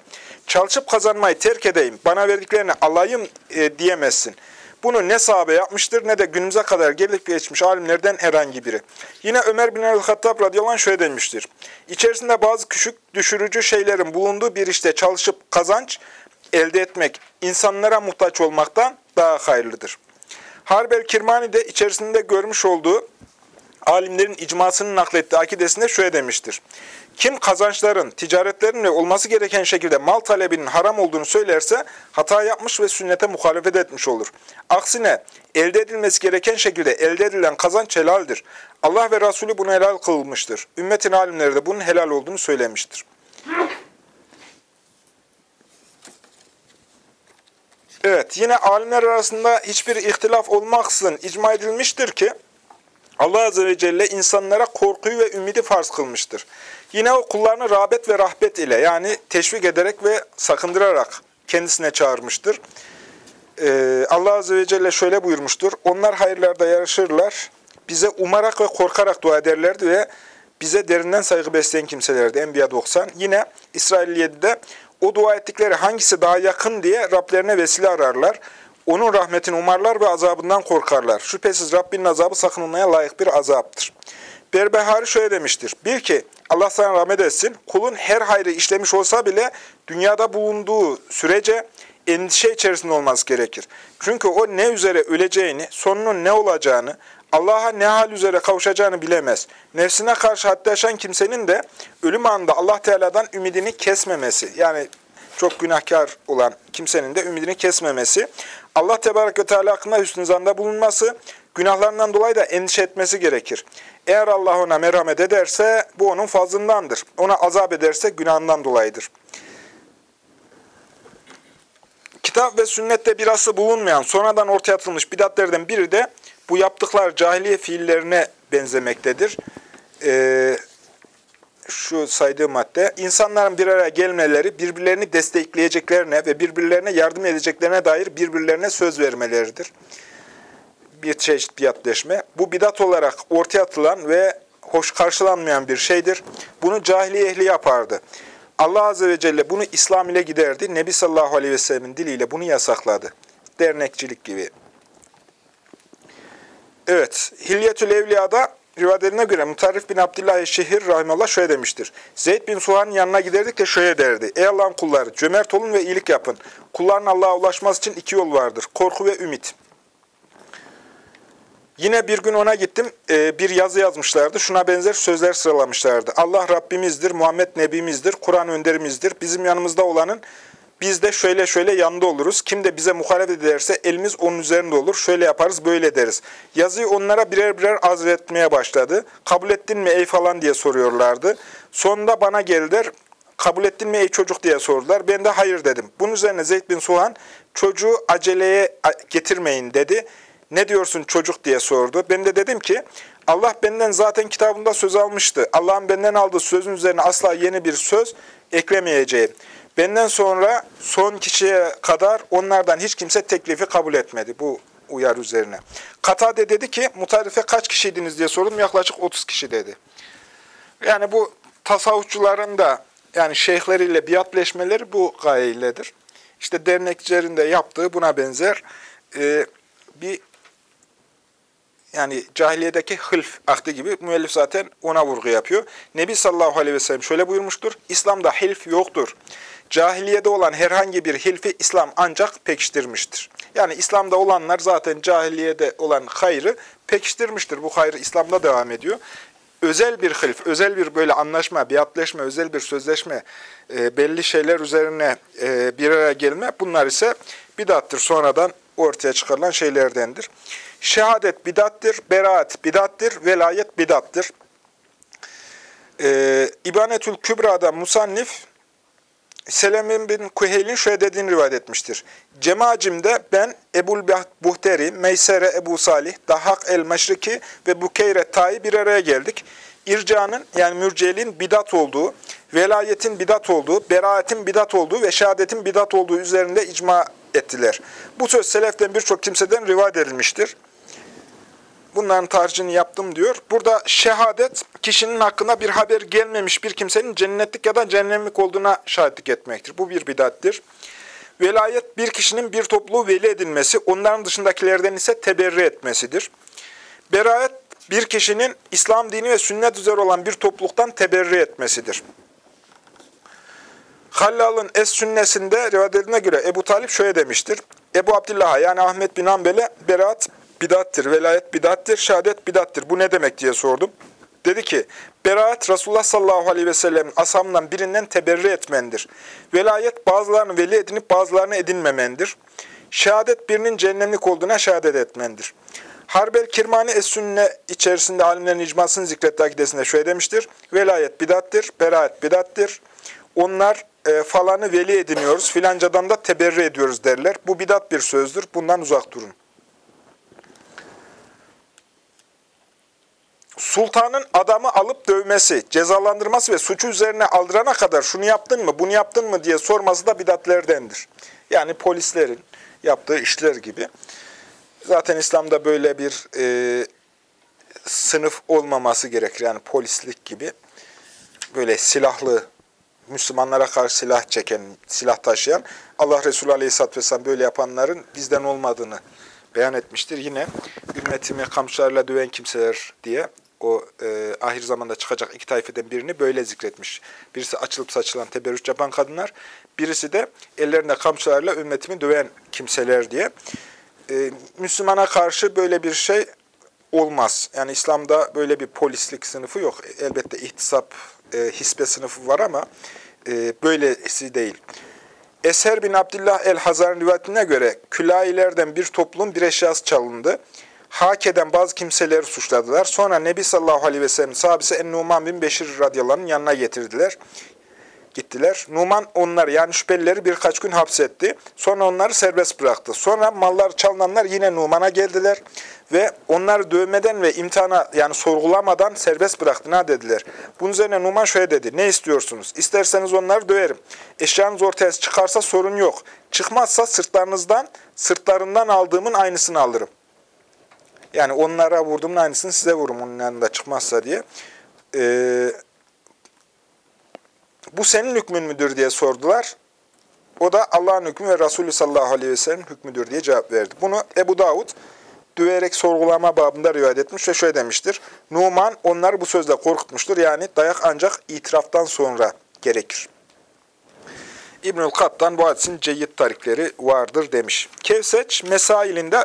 Çalışıp kazanmayı terk edeyim, bana verdiklerini alayım e, diyemezsin. Bunu ne sahabe yapmıştır ne de günümüze kadar gelip geçmiş alimlerden herhangi biri. Yine Ömer bin el-Hattab radıyallahu şöyle demiştir. İçerisinde bazı küçük düşürücü şeylerin bulunduğu bir işte çalışıp kazanç elde etmek insanlara muhtaç olmaktan daha hayırlıdır. Harbel Kirmani de içerisinde görmüş olduğu alimlerin icmasını naklettiği akidesinde şöyle demiştir. Kim kazançların, ticaretlerin ve olması gereken şekilde mal talebinin haram olduğunu söylerse hata yapmış ve sünnete muhalefet etmiş olur. Aksine elde edilmesi gereken şekilde elde edilen kazanç helaldir. Allah ve Resulü bunu helal kılmıştır. Ümmetin alimleri de bunun helal olduğunu söylemiştir. Evet, yine alimler arasında hiçbir ihtilaf olmaksızın icma edilmiştir ki, Allah Azze ve Celle insanlara korkuyu ve ümidi farz kılmıştır. Yine o kullarını rağbet ve rahbet ile yani teşvik ederek ve sakındırarak kendisine çağırmıştır. Ee, Allah Azze ve Celle şöyle buyurmuştur. Onlar hayırlarda yarışırlar. Bize umarak ve korkarak dua ederlerdi ve bize derinden saygı besleyen kimselerdi. Enbiya 90. Yine İsrail 7'de o dua ettikleri hangisi daha yakın diye Rablerine vesile ararlar. Onun rahmetini umarlar ve azabından korkarlar. Şüphesiz Rabbinin azabı sakınılmaya layık bir azaptır. Berbehari şöyle demiştir. Bil ki Allah sana rahmet etsin. Kulun her hayrı işlemiş olsa bile dünyada bulunduğu sürece endişe içerisinde olması gerekir. Çünkü o ne üzere öleceğini, sonunun ne olacağını, Allah'a ne hal üzere kavuşacağını bilemez. Nefsine karşı haddeşen kimsenin de ölüm anında Allah Teala'dan ümidini kesmemesi, yani çok günahkar olan kimsenin de ümidini kesmemesi, Allah Tebarek ve Teala hakkında hüsnü zanda bulunması, günahlarından dolayı da endişe etmesi gerekir. Eğer Allah ona merhamet ederse bu onun fazlındandır. Ona azap ederse günahından dolayıdır. Kitap ve sünnette bir aslı bulunmayan, sonradan ortaya atılmış bidatlerden biri de bu yaptıklar cahiliye fiillerine benzemektedir. Ee, şu saydığım madde, insanların bir araya gelmeleri, birbirlerini destekleyeceklerine ve birbirlerine yardım edeceklerine dair birbirlerine söz vermeleridir. Bir çeşit biatleşme. Bu bidat olarak ortaya atılan ve hoş karşılanmayan bir şeydir. Bunu cahiliye ehli yapardı. Allah Azze ve Celle bunu İslam ile giderdi. Nebi sallallahu aleyhi ve sellemin diliyle bunu yasakladı. Dernekçilik gibi. Evet, Hilyetül Evliya'da rivayetlerine göre Mutarrif bin Abdullah Şehir Rahimallah şöyle demiştir. Zeyd bin Suhan'ın yanına giderdik de şöyle derdi. Ey Allah'ın kulları, cömert olun ve iyilik yapın. Kulların Allah'a ulaşması için iki yol vardır. Korku ve ümit. Yine bir gün ona gittim, e, bir yazı yazmışlardı. Şuna benzer sözler sıralamışlardı. Allah Rabbimizdir, Muhammed Nebimizdir, Kur'an önderimizdir. Bizim yanımızda olanın biz de şöyle şöyle yanında oluruz. Kim de bize muhalefet ederse elimiz onun üzerinde olur. Şöyle yaparız, böyle deriz. Yazıyı onlara birer birer arz etmeye başladı. Kabul ettin mi ey falan diye soruyorlardı. Sonunda bana geldiler. Kabul ettin mi ey çocuk diye sordular. Ben de hayır dedim. Bunun üzerine Zeyd bin Suhan çocuğu aceleye getirmeyin dedi. Ne diyorsun çocuk diye sordu. Ben de dedim ki Allah benden zaten kitabında söz almıştı. Allah'ın benden aldığı sözün üzerine asla yeni bir söz eklemeyeceğim. Benden sonra son kişiye kadar onlardan hiç kimse teklifi kabul etmedi bu uyar üzerine. Katade dedi ki mutarife kaç kişiydiniz diye sordum. Yaklaşık 30 kişi dedi. Yani bu tasavvufçuların da yani şeyhleriyle biatleşmeleri bu gayeyledir. İşte dernekçilerin de yaptığı buna benzer e, bir yani cahiliyedeki hılf akdi gibi müellif zaten ona vurgu yapıyor. Nebi sallallahu aleyhi ve sellem şöyle buyurmuştur. İslam'da hilf yoktur. Cahiliyede olan herhangi bir hilfi İslam ancak pekiştirmiştir. Yani İslam'da olanlar zaten cahiliyede olan hayrı pekiştirmiştir. Bu hayrı İslam'da devam ediyor. Özel bir hilf, özel bir böyle anlaşma, biatleşme, özel bir sözleşme, e, belli şeyler üzerine e, bir araya gelme bunlar ise bidattır. Sonradan ortaya çıkarılan şeylerdendir. Şehadet bidattir, beraat bidattir, velayet bidattir. Ee, İbanetül Kübra'da Musannif, Selim bin Kuheyl'in şöyle dediğini rivayet etmiştir. Cemacimde ben Ebul Buhteri, Meysere Ebu Salih, Dahak el-Meşriki ve Bukeyre Tayi bir araya geldik. İrcanın yani mürcelin bidat olduğu, velayetin bidat olduğu, beraatin bidat olduğu ve şehadetin bidat olduğu üzerinde icma ettiler. Bu söz seleften birçok kimseden rivayet edilmiştir. Bunların tarcını yaptım diyor. Burada şehadet kişinin hakkında bir haber gelmemiş bir kimsenin cennetlik ya da cehennemlik olduğuna şahitlik etmektir. Bu bir bidattir. Velayet bir kişinin bir topluluğu veli edilmesi, onların dışındakilerden ise teberri etmesidir. Berayet bir kişinin İslam dini ve sünnet üzere olan bir topluluktan teberri etmesidir. Hallal'ın Es-Sünnesinde rivayetine göre Ebu Talip şöyle demiştir. Ebu Abdillah'a yani Ahmet bin Hanbel'e beraat bidattir, velayet bidattir, şehadet bidattir. Bu ne demek diye sordum. Dedi ki, beraat Resulullah sallallahu aleyhi ve sellem'in asamından birinden teberri etmendir. Velayet bazılarını veli edinip bazılarını edinmemendir. Şehadet birinin cehennemlik olduğuna şehadet etmendir. Harbel Kirmani Es-Sünne içerisinde alimlerin icmasını zikrettiği akidesinde şöyle demiştir. Velayet bidattir, beraat bidattir. Onlar e, falanı veli ediniyoruz, filancadan da teberri ediyoruz derler. Bu bidat bir sözdür, bundan uzak durun. Sultanın adamı alıp dövmesi, cezalandırması ve suçu üzerine aldırana kadar şunu yaptın mı, bunu yaptın mı diye sorması da bidatlerdendir. Yani polislerin yaptığı işler gibi. Zaten İslam'da böyle bir e, sınıf olmaması gerekir. Yani polislik gibi böyle silahlı Müslümanlara karşı silah çeken, silah taşıyan Allah Resulü Aleyhisselatü Vesselam böyle yapanların bizden olmadığını beyan etmiştir. Yine ümmetimi kamçılarla döven kimseler diye o e, ahir zamanda çıkacak iki tayfeden birini böyle zikretmiş. Birisi açılıp saçılan teberrüç yapan kadınlar, birisi de ellerinde kamçılarla ümmetimi döven kimseler diye. E, Müslümana karşı böyle bir şey olmaz. Yani İslam'da böyle bir polislik sınıfı yok. Elbette ihtisap, e, hisbe sınıfı var ama e, böylesi değil. Eser bin Abdullah el-Hazar'ın rivayetine göre külahilerden bir toplum bir eşyası çalındı. Hak eden bazı kimseleri suçladılar. Sonra Nebi sallallahu aleyhi ve sellem sahabesi En-Numan bin Beşir radıyallahu yanına getirdiler. Gittiler. Numan onları yani şüphelileri birkaç gün hapsetti. Sonra onları serbest bıraktı. Sonra mallar çalınanlar yine Numan'a geldiler. Ve onları dövmeden ve imtihana yani sorgulamadan serbest bıraktı. Ne dediler? Bunun üzerine Numan şöyle dedi. Ne istiyorsunuz? İsterseniz onları döverim. Eşyanız ortaya çıkarsa sorun yok. Çıkmazsa sırtlarınızdan, sırtlarından aldığımın aynısını alırım. Yani onlara vurduğumun aynısını size vururum onun yanında çıkmazsa diye. Ee, bu senin hükmün müdür diye sordular. O da Allah'ın hükmü ve Resulü sallallahu aleyhi ve sellem hükmüdür diye cevap verdi. Bunu Ebu Davud düverek sorgulama babında rivayet etmiş ve şöyle demiştir. Numan onları bu sözle korkutmuştur. Yani dayak ancak itiraftan sonra gerekir. İbnül Kat'tan bu hadisin ceyyid tarikleri vardır demiş. Kevseç mesailinde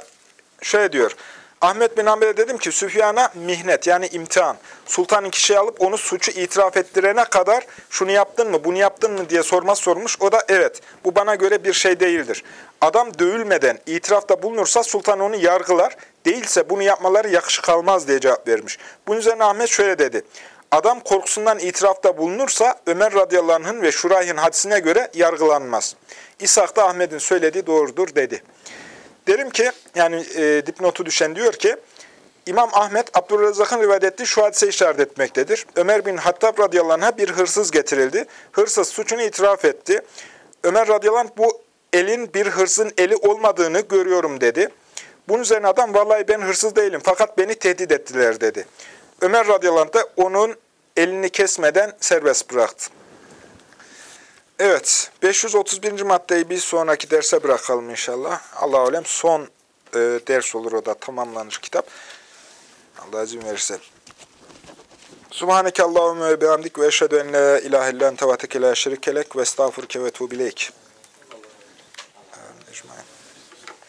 şöyle diyor. Ahmet bin Hanbel'e dedim ki Süfyan'a mihnet yani imtihan. Sultanın kişiyi alıp onu suçu itiraf ettirene kadar şunu yaptın mı bunu yaptın mı diye sormaz sormuş. O da evet bu bana göre bir şey değildir. Adam dövülmeden itirafta bulunursa sultan onu yargılar. Değilse bunu yapmaları yakışık almaz diye cevap vermiş. Bunun üzerine Ahmet şöyle dedi. Adam korkusundan itirafta bulunursa Ömer radıyallahu anh'ın ve Şurayh'ın hadisine göre yargılanmaz. İshak da Ahmet'in söylediği doğrudur dedi. Derim ki, yani e, dipnotu düşen diyor ki, İmam Ahmet, Abdurrezzak'ın rivayet ettiği şu hadise işaret etmektedir. Ömer bin Hattab radıyallahu bir hırsız getirildi. Hırsız suçunu itiraf etti. Ömer radıyallahu bu elin bir hırsın eli olmadığını görüyorum dedi. Bunun üzerine adam, vallahi ben hırsız değilim fakat beni tehdit ettiler dedi. Ömer radıyallahu da onun elini kesmeden serbest bıraktı. Evet, 531. maddeyi bir sonraki derse bırakalım inşallah. Allah alem son e, ders olur o da tamamlanır kitap. Allah izin verirse. Subhaneke Allahümme ve bihamdik ve eşhedü en la ilahe illan tevateke la şerikelek ve estağfurke ve tuğbileyk.